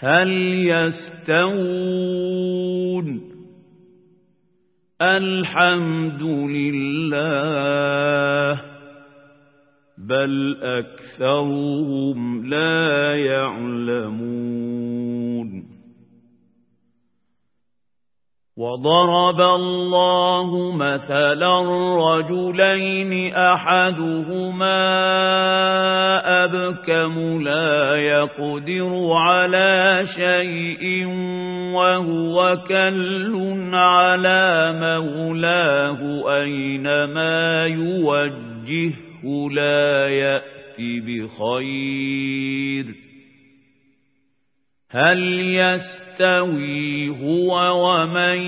هل يستوون؟ الحمد لله بل أكثرهم لا يعلمون. وضرب الله مثلا رجلين أحدهما أبكم لا يقدر على شيء وهو كل على مولاه أينما يوجهه لا يأتي بخير هل يستوي هو ومن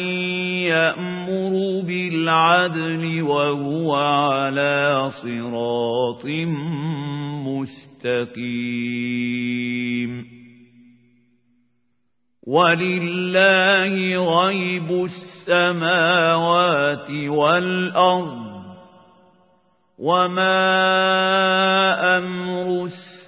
يأمر بالعدل وهو على صراط مستقيم. ولله غيب السماوات والأرض وما أمر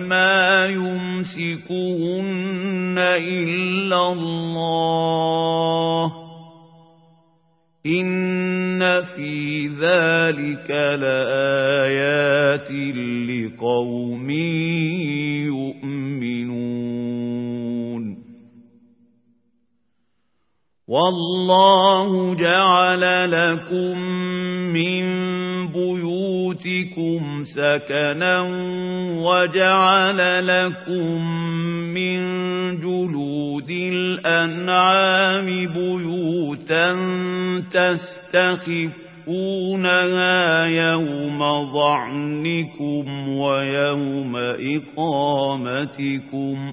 ما يمسكهن إلا الله. إن في ذلك لآيات لقوم يؤمنون. والله جعل لكم من سكنا وجعل لكم من جلود الأنعام بيوتا تستخفونها يوم ضعنكم ويوم إقامتكم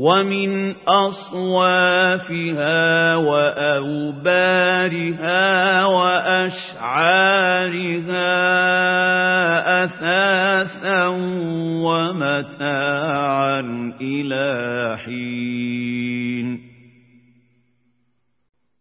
ومن أصوافها وأوبارها وأشعارها أثاثا ومتاعا إلى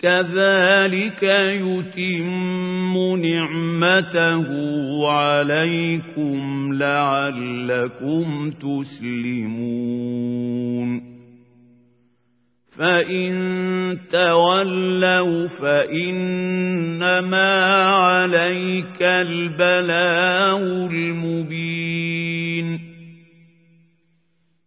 كذلك يتم نعمته عليكم لعلكم تسلمون. فإن تولوا فإنما عليك البلاغ المبين.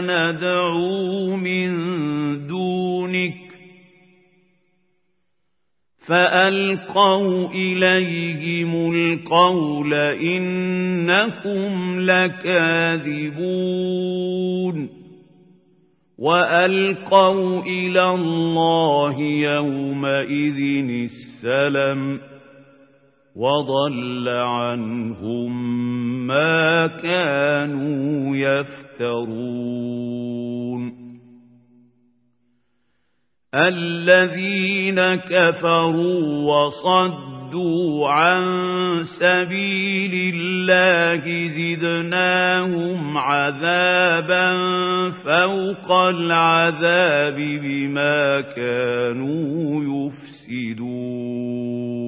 ندعو من دونك فألقوا إليهم القول إنكم لكاذبون وألقوا إلى الله يومئذ السلم وضل عنهم ما كانوا يفترون. الذين كفروا وصدوا عن سبيل الله زدناهم عذابا فوق العذاب بما كانوا يفسدون.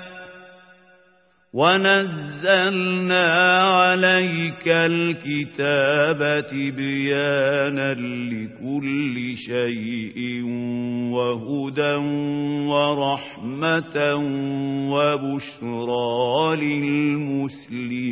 ونزلنا عليك الكتاب تبيانا لكل شيء وهدى ورحمة وبشرى للمسلمين